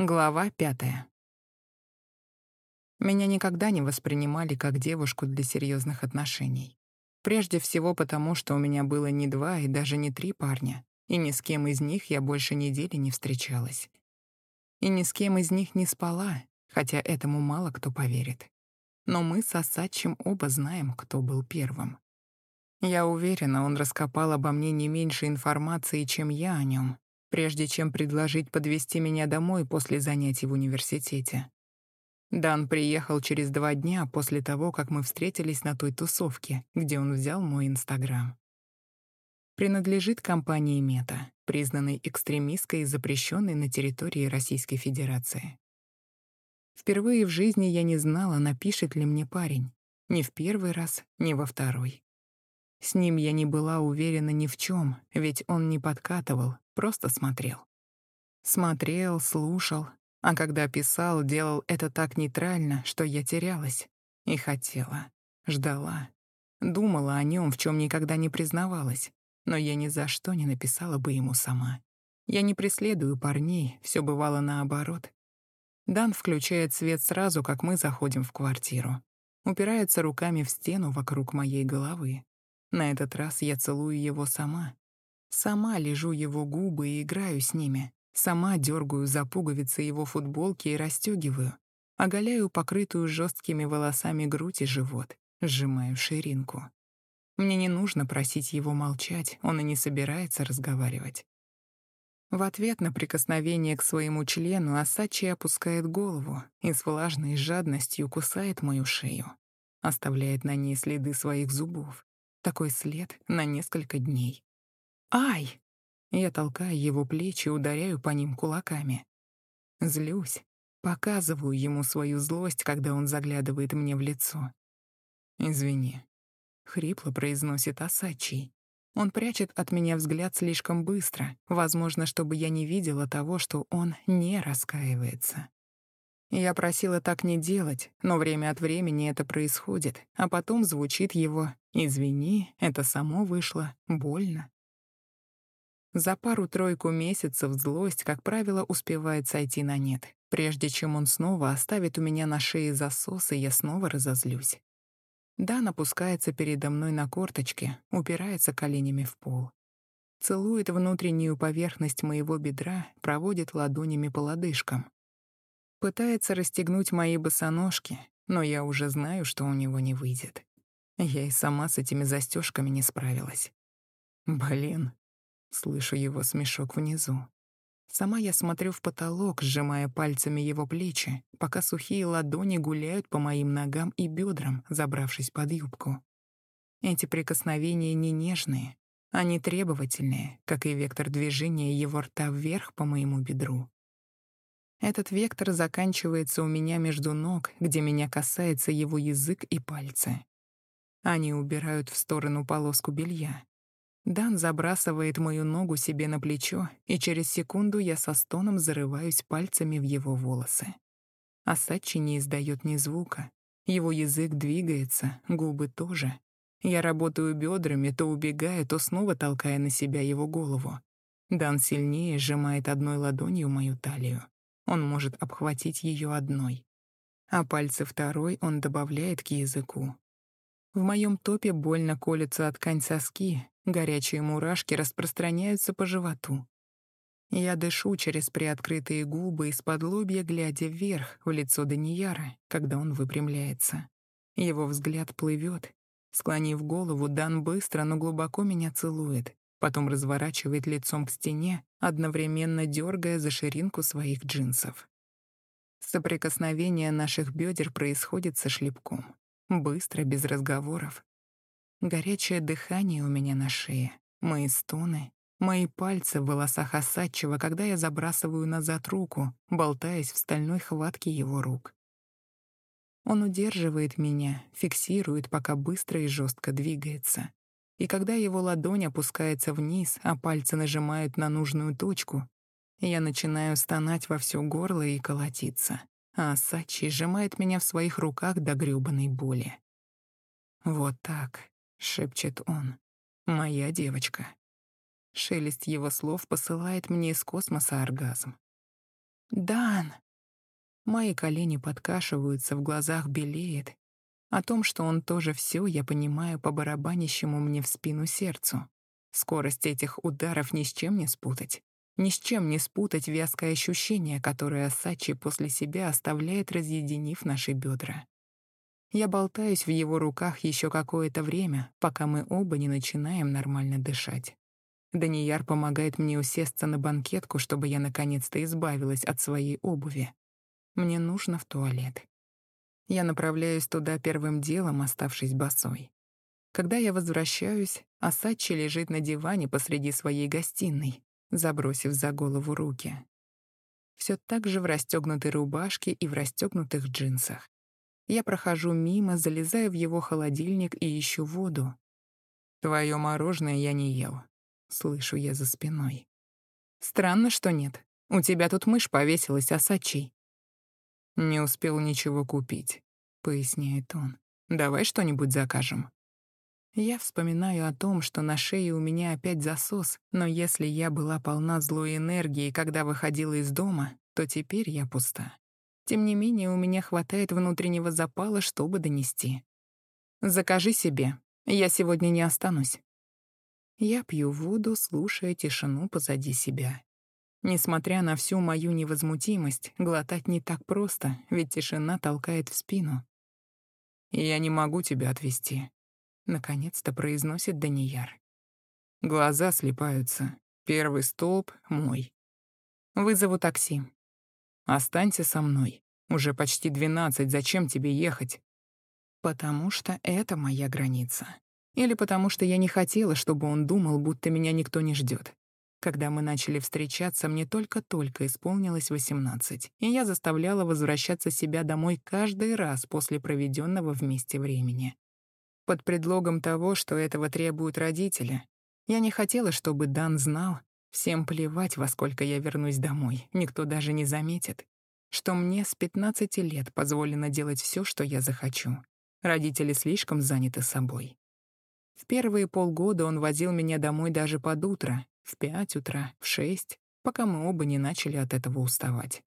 Глава пятая. Меня никогда не воспринимали как девушку для серьезных отношений. Прежде всего потому, что у меня было не два и даже не три парня, и ни с кем из них я больше недели не встречалась. И ни с кем из них не спала, хотя этому мало кто поверит. Но мы с Осадчим оба знаем, кто был первым. Я уверена, он раскопал обо мне не меньше информации, чем я о нем, прежде чем предложить подвести меня домой после занятий в университете. Дан приехал через два дня после того, как мы встретились на той тусовке, где он взял мой Инстаграм. Принадлежит компании Мета, признанной экстремистской и запрещенной на территории Российской Федерации. Впервые в жизни я не знала, напишет ли мне парень. Ни в первый раз, ни во второй. С ним я не была уверена ни в чем, ведь он не подкатывал, просто смотрел. Смотрел, слушал, а когда писал, делал это так нейтрально, что я терялась. И хотела, ждала, думала о нем, в чем никогда не признавалась, но я ни за что не написала бы ему сама. Я не преследую парней, все бывало наоборот. Дан включает свет сразу, как мы заходим в квартиру. Упирается руками в стену вокруг моей головы. На этот раз я целую его сама. Сама лежу его губы и играю с ними. Сама дергаю за пуговицы его футболки и расстегиваю. Оголяю покрытую жесткими волосами грудь и живот. Сжимаю ширинку. Мне не нужно просить его молчать, он и не собирается разговаривать. В ответ на прикосновение к своему члену Асачи опускает голову и с влажной жадностью кусает мою шею. Оставляет на ней следы своих зубов. Такой след на несколько дней. «Ай!» Я толкаю его плечи, ударяю по ним кулаками. Злюсь, показываю ему свою злость, когда он заглядывает мне в лицо. «Извини», — хрипло произносит Асачий. Он прячет от меня взгляд слишком быстро, возможно, чтобы я не видела того, что он не раскаивается. Я просила так не делать, но время от времени это происходит, а потом звучит его «Извини, это само вышло, больно». За пару-тройку месяцев злость, как правило, успевает сойти на нет. Прежде чем он снова оставит у меня на шее засос, и я снова разозлюсь. Дан опускается передо мной на корточке, упирается коленями в пол. Целует внутреннюю поверхность моего бедра, проводит ладонями по лодыжкам. Пытается расстегнуть мои босоножки, но я уже знаю, что у него не выйдет. Я и сама с этими застежками не справилась. Блин, слышу его смешок внизу. Сама я смотрю в потолок, сжимая пальцами его плечи, пока сухие ладони гуляют по моим ногам и бедрам, забравшись под юбку. Эти прикосновения не нежные, они требовательные, как и вектор движения его рта вверх по моему бедру. Этот вектор заканчивается у меня между ног, где меня касается его язык и пальцы. Они убирают в сторону полоску белья. Дан забрасывает мою ногу себе на плечо, и через секунду я со стоном зарываюсь пальцами в его волосы. Асачи не издает ни звука. Его язык двигается, губы тоже. Я работаю бедрами, то убегая, то снова толкая на себя его голову. Дан сильнее сжимает одной ладонью мою талию он может обхватить ее одной, а пальцы второй он добавляет к языку. В моем топе больно колется от ткань соски, горячие мурашки распространяются по животу. Я дышу через приоткрытые губы из-под лобья, глядя вверх в лицо Данияра, когда он выпрямляется. Его взгляд плывет. Склонив голову, Дан быстро, но глубоко меня целует, потом разворачивает лицом к стене, одновременно дергая за ширинку своих джинсов. Соприкосновение наших бедер происходит со шлепком. Быстро, без разговоров. Горячее дыхание у меня на шее, мои стоны, мои пальцы в волосах Осадчего, когда я забрасываю назад руку, болтаясь в стальной хватке его рук. Он удерживает меня, фиксирует, пока быстро и жестко двигается. И когда его ладонь опускается вниз, а пальцы нажимают на нужную точку, я начинаю стонать во всё горло и колотиться, а Сачи сжимает меня в своих руках до грёбаной боли. «Вот так», — шепчет он, — «моя девочка». Шелест его слов посылает мне из космоса оргазм. «Дан!» Мои колени подкашиваются, в глазах белеет. О том, что он тоже все, я понимаю по барабанящему мне в спину сердцу. Скорость этих ударов ни с чем не спутать. Ни с чем не спутать вязкое ощущение, которое Сачи после себя оставляет, разъединив наши бедра. Я болтаюсь в его руках еще какое-то время, пока мы оба не начинаем нормально дышать. Данияр помогает мне усесться на банкетку, чтобы я наконец-то избавилась от своей обуви. Мне нужно в туалет. Я направляюсь туда первым делом, оставшись босой. Когда я возвращаюсь, Асачи лежит на диване посреди своей гостиной, забросив за голову руки. Все так же в расстегнутой рубашке и в расстегнутых джинсах. Я прохожу мимо, залезаю в его холодильник и ищу воду. «Твое мороженое я не ел», — слышу я за спиной. «Странно, что нет. У тебя тут мышь повесилась, Асачи. «Не успел ничего купить», — поясняет он. «Давай что-нибудь закажем». Я вспоминаю о том, что на шее у меня опять засос, но если я была полна злой энергии, когда выходила из дома, то теперь я пуста. Тем не менее, у меня хватает внутреннего запала, чтобы донести. «Закажи себе. Я сегодня не останусь». Я пью воду, слушая тишину позади себя. Несмотря на всю мою невозмутимость, глотать не так просто, ведь тишина толкает в спину. «Я не могу тебя отвезти», — наконец-то произносит Данияр. Глаза слепаются. Первый столб — мой. Вызову такси. Останься со мной. Уже почти двенадцать, зачем тебе ехать? Потому что это моя граница. Или потому что я не хотела, чтобы он думал, будто меня никто не ждет. Когда мы начали встречаться, мне только-только исполнилось 18, и я заставляла возвращаться себя домой каждый раз после проведенного вместе времени. Под предлогом того, что этого требуют родители. Я не хотела, чтобы Дан знал, всем плевать, во сколько я вернусь домой, никто даже не заметит, что мне с 15 лет позволено делать все, что я захочу. Родители слишком заняты собой. В первые полгода он возил меня домой даже под утро, в пять утра, в шесть, пока мы оба не начали от этого уставать.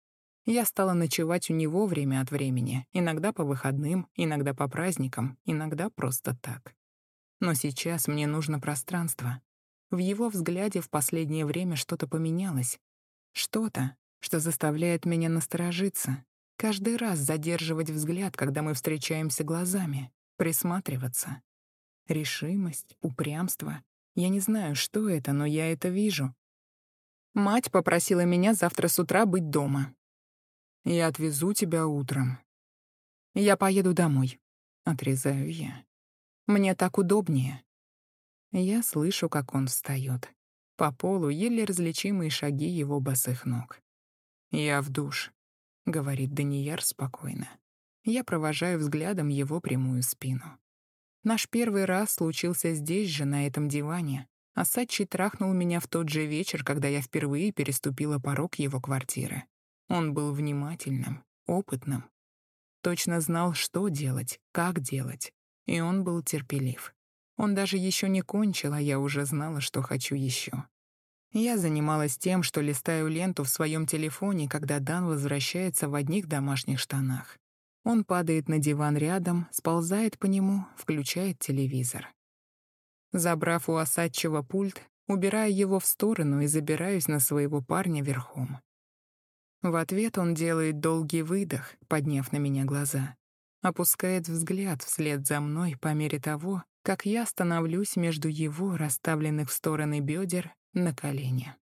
Я стала ночевать у него время от времени, иногда по выходным, иногда по праздникам, иногда просто так. Но сейчас мне нужно пространство. В его взгляде в последнее время что-то поменялось. Что-то, что заставляет меня насторожиться, каждый раз задерживать взгляд, когда мы встречаемся глазами, присматриваться. Решимость, упрямство, я не знаю, что это, но я это вижу. Мать попросила меня завтра с утра быть дома. Я отвезу тебя утром. Я поеду домой. Отрезаю я. Мне так удобнее. Я слышу, как он встает. По полу еле различимые шаги его босых ног. «Я в душ», — говорит Данияр спокойно. Я провожаю взглядом его прямую спину. Наш первый раз случился здесь же, на этом диване. А Сачи трахнул меня в тот же вечер, когда я впервые переступила порог его квартиры. Он был внимательным, опытным. Точно знал, что делать, как делать. И он был терпелив. Он даже еще не кончил, а я уже знала, что хочу еще. Я занималась тем, что листаю ленту в своем телефоне, когда Дан возвращается в одних домашних штанах. Он падает на диван рядом, сползает по нему, включает телевизор. Забрав у Осадчего пульт, убираю его в сторону и забираюсь на своего парня верхом. В ответ он делает долгий выдох, подняв на меня глаза. Опускает взгляд вслед за мной по мере того, как я становлюсь между его расставленных в стороны бедер на колени.